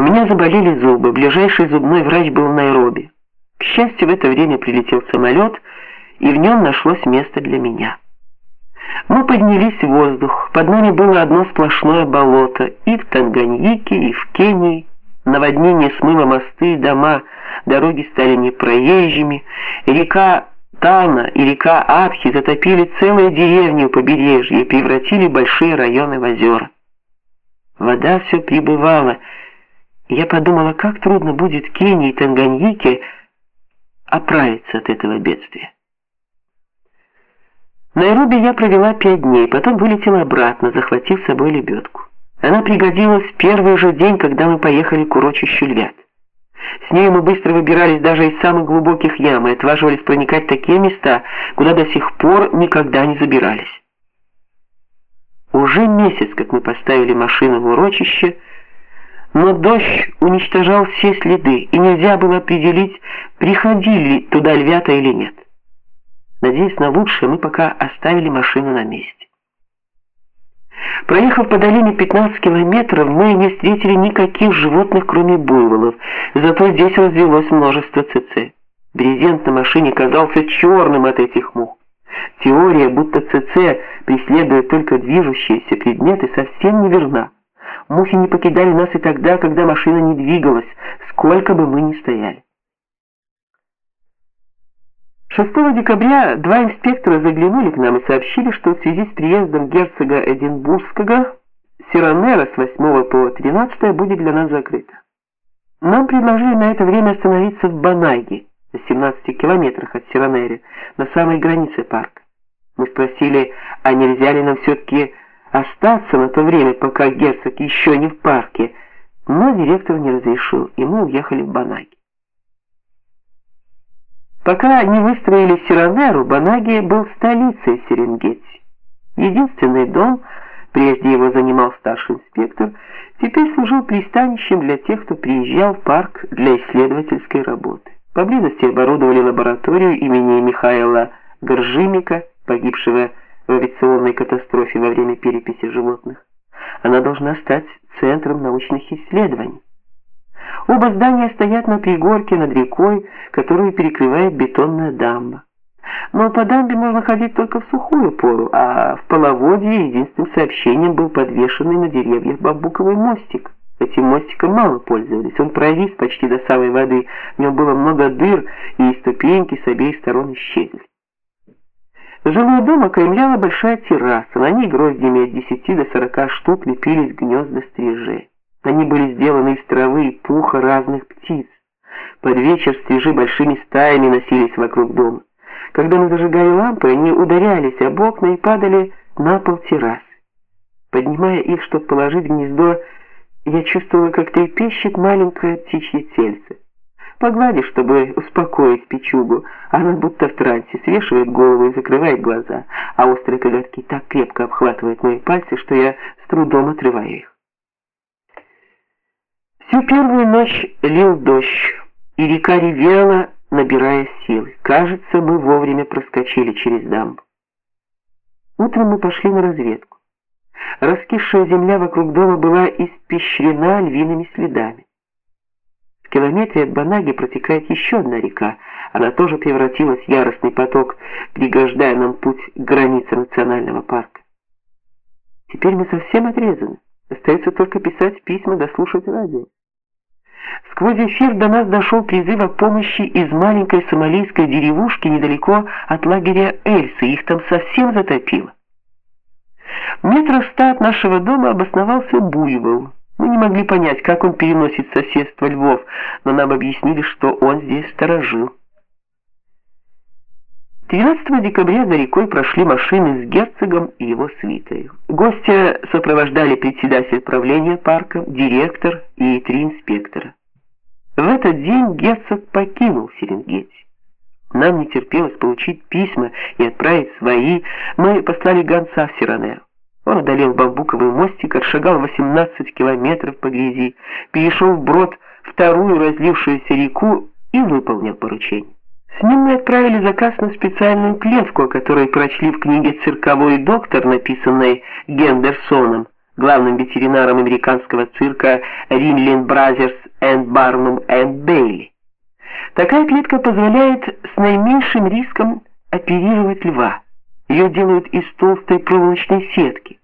У меня заболели зубы, ближайший зубной врач был в Найроби. К счастью, в это время прилетел самолет, и в нем нашлось место для меня. Мы поднялись в воздух. Под нами было одно сплошное болото, и в Танганьике, и в Кении. Наводнение смыло мосты и дома, дороги стали непроезжими, река Тана и река Абхи затопили целые деревни у побережья и превратили большие районы в озера. Вода все прибывала, я подумала, как трудно будет Кении и Танганьике оправиться от этого бедствия. В Найроби я провела пять дней, потом вылетела обратно, захватив с собой лебедку. Она пригодилась в первый же день, когда мы поехали к урочищу Львят. С ней мы быстро выбирались даже из самых глубоких ям и отваживались проникать в такие места, куда до сих пор никогда не забирались. Уже месяц, как мы поставили машину в урочище, но дождь уничтожал все следы, и нельзя было определить, приходили туда львята или нет. Надеясь на лучшее, мы пока оставили машину на месте. Проехав по долине 15 километров, мы не встретили никаких животных, кроме буйволов. Зато здесь развелось множество ЦЦ. Брезент на машине казался черным от этих мух. Теория, будто ЦЦ преследует только движущиеся предметы, совсем неверна. Мухи не покидали нас и тогда, когда машина не двигалась, сколько бы мы ни стояли. 6 декабря два инспектора заглянули к нам и сообщили, что в связи с приездом герцога Эдинбургского Сиранера с 8 по 13 будет для нас закрыта. Нам предложили на это время остановиться в Банаге, в 17 километрах от Сиранери, на самой границе парка. Мы спросили, а нельзя ли нам все-таки остаться на то время, пока герцог еще не в парке, но директор не разрешил, и мы уехали в Банаги. Пока не выстроили Сиранеру, Банаги был столицей Серенгети. Единственный дом, прежде его занимал старший инспектор, теперь служил пристанищем для тех, кто приезжал в парк для исследовательской работы. Поблизости оборудовали лабораторию имени Михаила Горжимика, погибшего в авиационной катастрофе во время переписи животных. Она должна стать центром научных исследований. Оба здания стоят на пригорке над рекой, которую перекрывает бетонная дамба. Но по дамбе можно ходить только в сухую пору, а в половодье единственным сообщением был подвешенный на деревьях бамбуковый мостик. Этим мостиком мало пользовались. Он провис почти до самой воды. В нем было много дыр, и ступеньки с обеих сторон исчезли. Жилой дом окаймляла большая терраса. На ней гроздями от 10 до 40 штук лепились гнезда стрижей. Они были сделаны из травы и пуха разных птиц. Под вечер стрижи большими стаями носились вокруг дома. Когда мы зажигали лампы, они ударялись об окна и падали на пол террасы. Поднимая их, чтобы положить в гнездо, я чувствовала, как трепещет маленькое птичье тельце. Погладив, чтобы успокоить печугу, она будто в трансе свешивает голову и закрывает глаза, а острые коготки так крепко обхватывают мои пальцы, что я с трудом отрываю их. Всю первую ночь лил дождь, и река ревела, набирая силы. Кажется, мы вовремя проскочили через дамбу. Утром мы пошли на разведку. Раскисшая земля вокруг дома была испещрена львиными следами. В километре от Банаги протекает еще одна река. Она тоже превратилась в яростный поток, преграждая нам путь к границе национального парка. Теперь мы совсем отрезаны. Остается только писать письма да слушать радио. Сквозь эфир до нас дошел призыв о помощи из маленькой сомалийской деревушки недалеко от лагеря Эльсы. Их там совсем затопило. Метров ста от нашего дома обосновался буйвол. Мы не могли понять, как он переносит соседство львов, но нам объяснили, что он здесь сторожил. 13 декабря за рекой прошли машины с герцогом и его свитой. Гостя сопровождали председатель правления парка, директор и три инспектора. В этот день герцог покинул Серенгети. Нам не терпелось получить письма и отправить свои. Мы послали гонца в Сиранер. Он одолел бамбуковый мостик, отшагал 18 километров по грязи, перешел вброд вторую разлившуюся реку и выполнил поручение. С ним мы отправили заказ на специальную клетку, о которой прочли в книге «Цирковой доктор», написанной Гендерсоном, главным ветеринаром американского цирка Ringling Brothers and Barnum and Bailey. Такая клетка позволяет с наименьшим риском оперировать льва. Ее делают из толстой проволочной сетки.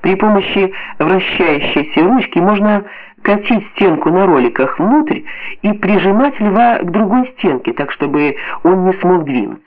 При помощи вращающейся ручки можно катить стенку на роликах внутрь и прижимать льва к другой стенке, так чтобы он не смог двинуться.